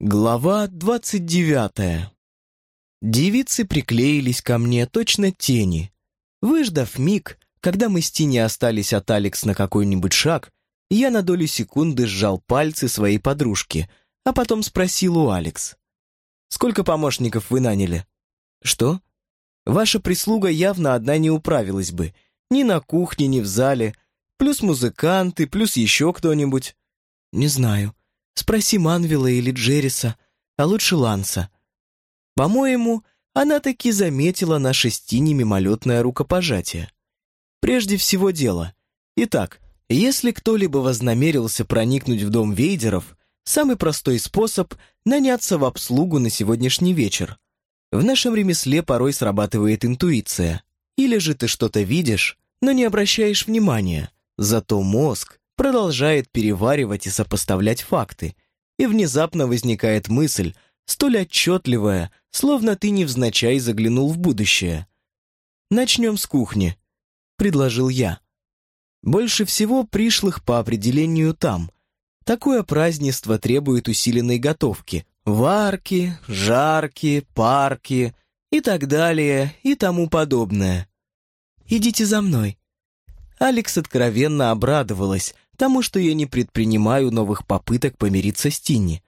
Глава двадцать девятая. Девицы приклеились ко мне точно тени. Выждав миг, когда мы с Тини остались от Алекс на какой-нибудь шаг, я на долю секунды сжал пальцы своей подружки, а потом спросил у Алекс. «Сколько помощников вы наняли?» «Что?» «Ваша прислуга явно одна не управилась бы. Ни на кухне, ни в зале. Плюс музыканты, плюс еще кто-нибудь». «Не знаю. Спроси Манвила или Джерриса, а лучше Ланса. По-моему, она таки заметила наше с Тини мимолетное рукопожатие. Прежде всего дело. Итак, если кто-либо вознамерился проникнуть в дом Вейдеров, самый простой способ — наняться в обслугу на сегодняшний вечер. В нашем ремесле порой срабатывает интуиция. Или же ты что-то видишь, но не обращаешь внимания. Зато мозг продолжает переваривать и сопоставлять факты, и внезапно возникает мысль, столь отчетливая, словно ты невзначай заглянул в будущее. «Начнем с кухни», — предложил я. Больше всего пришлых по определению там. Такое празднество требует усиленной готовки. Варки, жарки, парки и так далее и тому подобное. «Идите за мной». Алекс откровенно обрадовалась, тому, что я не предпринимаю новых попыток помириться с Тинни.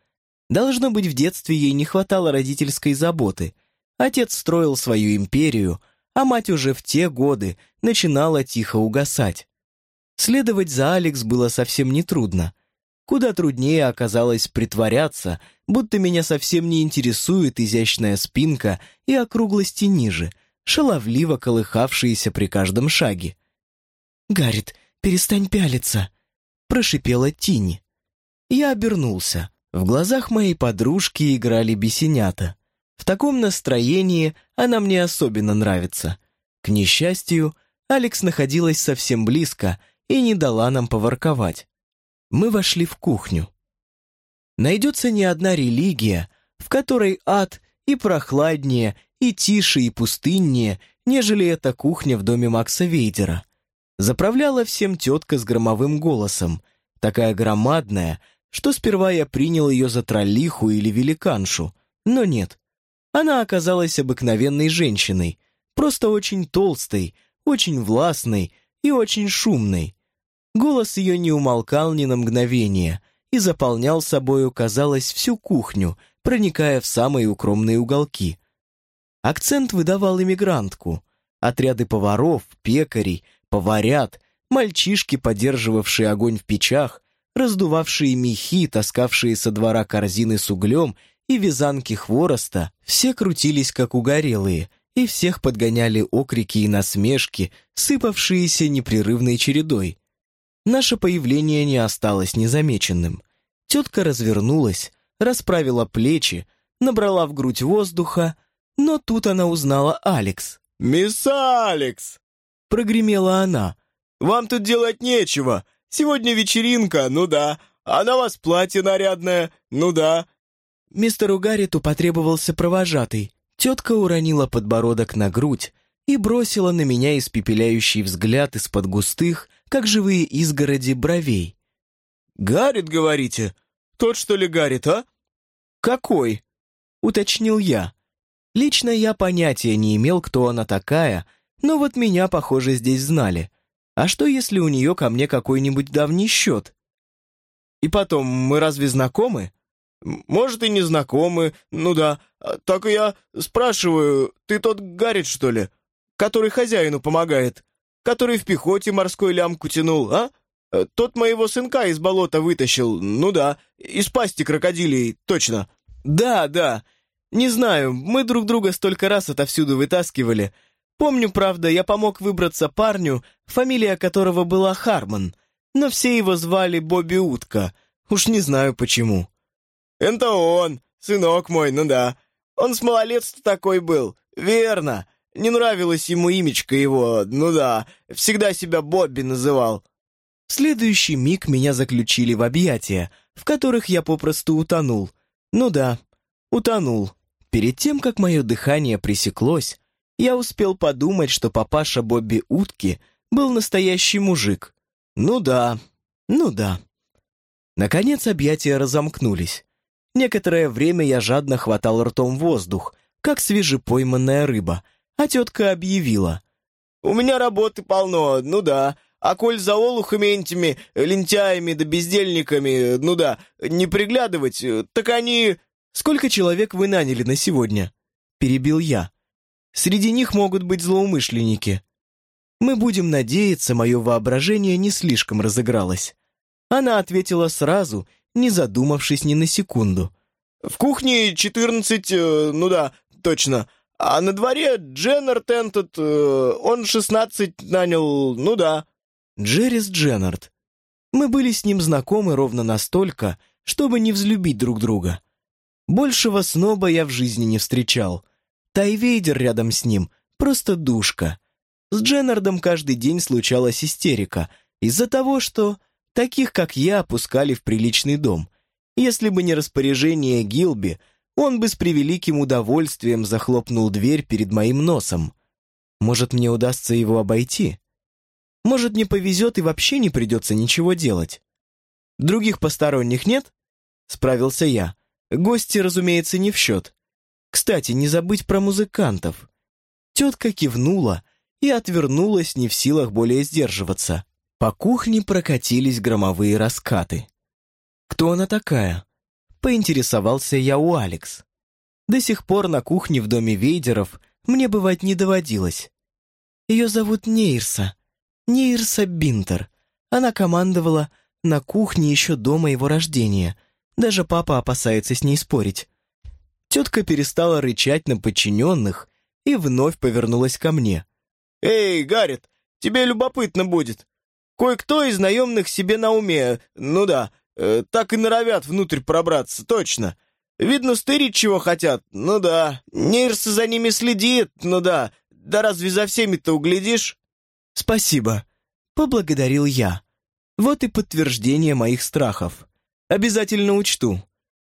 Должно быть, в детстве ей не хватало родительской заботы. Отец строил свою империю, а мать уже в те годы начинала тихо угасать. Следовать за Алекс было совсем нетрудно. Куда труднее оказалось притворяться, будто меня совсем не интересует изящная спинка и округлости ниже, шаловливо колыхавшиеся при каждом шаге. «Гаррит, перестань пялиться!» Прошипела Тинь. Я обернулся. В глазах моей подружки играли бесенята. В таком настроении она мне особенно нравится. К несчастью, Алекс находилась совсем близко и не дала нам поворковать. Мы вошли в кухню. Найдется не одна религия, в которой ад и прохладнее, и тише, и пустыннее, нежели эта кухня в доме Макса Вейдера. Заправляла всем тетка с громовым голосом, такая громадная, что сперва я принял ее за троллиху или великаншу, но нет. Она оказалась обыкновенной женщиной, просто очень толстой, очень властной и очень шумной. Голос ее не умолкал ни на мгновение и заполнял собою, казалось, всю кухню, проникая в самые укромные уголки. Акцент выдавал иммигрантку. Отряды поваров, пекарей — поварят, мальчишки, поддерживавшие огонь в печах, раздувавшие мехи, таскавшие со двора корзины с углем и вязанки хвороста, все крутились как угорелые, и всех подгоняли окрики и насмешки, сыпавшиеся непрерывной чередой. Наше появление не осталось незамеченным. Тетка развернулась, расправила плечи, набрала в грудь воздуха, но тут она узнала Алекс. «Мисс Алекс!» — прогремела она. «Вам тут делать нечего. Сегодня вечеринка, ну да. А на вас платье нарядное, ну да». Мистеру Гарриту потребовался провожатый. Тетка уронила подбородок на грудь и бросила на меня испепеляющий взгляд из-под густых, как живые изгороди, бровей. «Гаррит, говорите? Тот, что ли, Гаррит, а?» «Какой?» — уточнил я. Лично я понятия не имел, кто она такая, но вот меня, похоже, здесь знали. А что, если у нее ко мне какой-нибудь давний счет? И потом, мы разве знакомы? Может, и не знакомы, ну да. Так и я спрашиваю, ты тот Гаррит, что ли? Который хозяину помогает? Который в пехоте морской лямку тянул, а? Тот моего сынка из болота вытащил, ну да, из пасти крокодилей, точно. Да, да. Не знаю, мы друг друга столько раз отовсюду вытаскивали, Помню, правда, я помог выбраться парню, фамилия которого была Харман, но все его звали Бобби Утка. Уж не знаю почему. «Это он, сынок мой, ну да. Он с малолетства такой был, верно. Не нравилось ему имечко его, ну да. Всегда себя Бобби называл». В следующий миг меня заключили в объятия, в которых я попросту утонул. Ну да, утонул. Перед тем, как мое дыхание пресеклось, я успел подумать, что папаша Бобби Утки был настоящий мужик. Ну да, ну да. Наконец объятия разомкнулись. Некоторое время я жадно хватал ртом воздух, как свежепойманная рыба, а тетка объявила. «У меня работы полно, ну да. А коль за олухами этими, лентяями да бездельниками, ну да, не приглядывать, так они...» «Сколько человек вы наняли на сегодня?» — перебил я. «Среди них могут быть злоумышленники. Мы будем надеяться, мое воображение не слишком разыгралось». Она ответила сразу, не задумавшись ни на секунду. «В кухне четырнадцать, э, ну да, точно. А на дворе Дженнард этот, э, он шестнадцать нанял, ну да». Джеррис Дженнард. Мы были с ним знакомы ровно настолько, чтобы не взлюбить друг друга. Большего сноба я в жизни не встречал. Тайвейдер рядом с ним — просто душка. С Дженнардом каждый день случалась истерика из-за того, что таких, как я, опускали в приличный дом. Если бы не распоряжение Гилби, он бы с превеликим удовольствием захлопнул дверь перед моим носом. Может, мне удастся его обойти? Может, мне повезет и вообще не придется ничего делать? Других посторонних нет? Справился я. Гости, разумеется, не в счет. Кстати, не забыть про музыкантов. Тетка кивнула и отвернулась, не в силах более сдерживаться. По кухне прокатились громовые раскаты. «Кто она такая?» Поинтересовался я у Алекс. До сих пор на кухне в доме Вейдеров мне бывать не доводилось. Ее зовут Нейрса. Нейрса Бинтер. Она командовала на кухне еще до моего рождения — даже папа опасается с ней спорить. Тетка перестала рычать на подчиненных и вновь повернулась ко мне. «Эй, Гаррит, тебе любопытно будет. Кое-кто из наемных себе на уме, ну да, э, так и норовят внутрь пробраться, точно. Видно, стырить чего хотят, ну да. Нирс за ними следит, ну да. Да разве за всеми-то углядишь?» «Спасибо», — поблагодарил я. Вот и подтверждение моих страхов. Обязательно учту.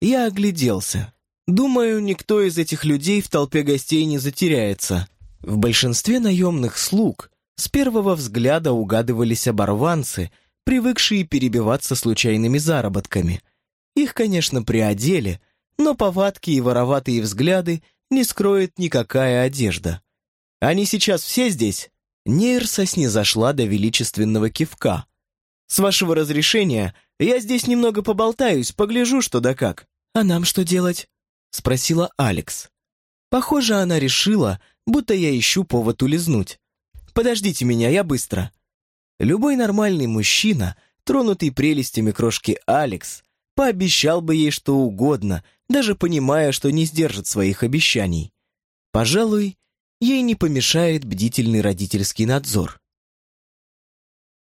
Я огляделся. Думаю, никто из этих людей в толпе гостей не затеряется. В большинстве наемных слуг с первого взгляда угадывались оборванцы, привыкшие перебиваться случайными заработками. Их, конечно, приодели, но повадки и вороватые взгляды не скроет никакая одежда. Они сейчас все здесь? Нейрса снизошла до величественного кивка. С вашего разрешения — я здесь немного поболтаюсь, погляжу, что да как. А нам что делать?» — спросила Алекс. Похоже, она решила, будто я ищу повод улизнуть. «Подождите меня, я быстро». Любой нормальный мужчина, тронутый прелестями крошки Алекс, пообещал бы ей что угодно, даже понимая, что не сдержит своих обещаний. Пожалуй, ей не помешает бдительный родительский надзор.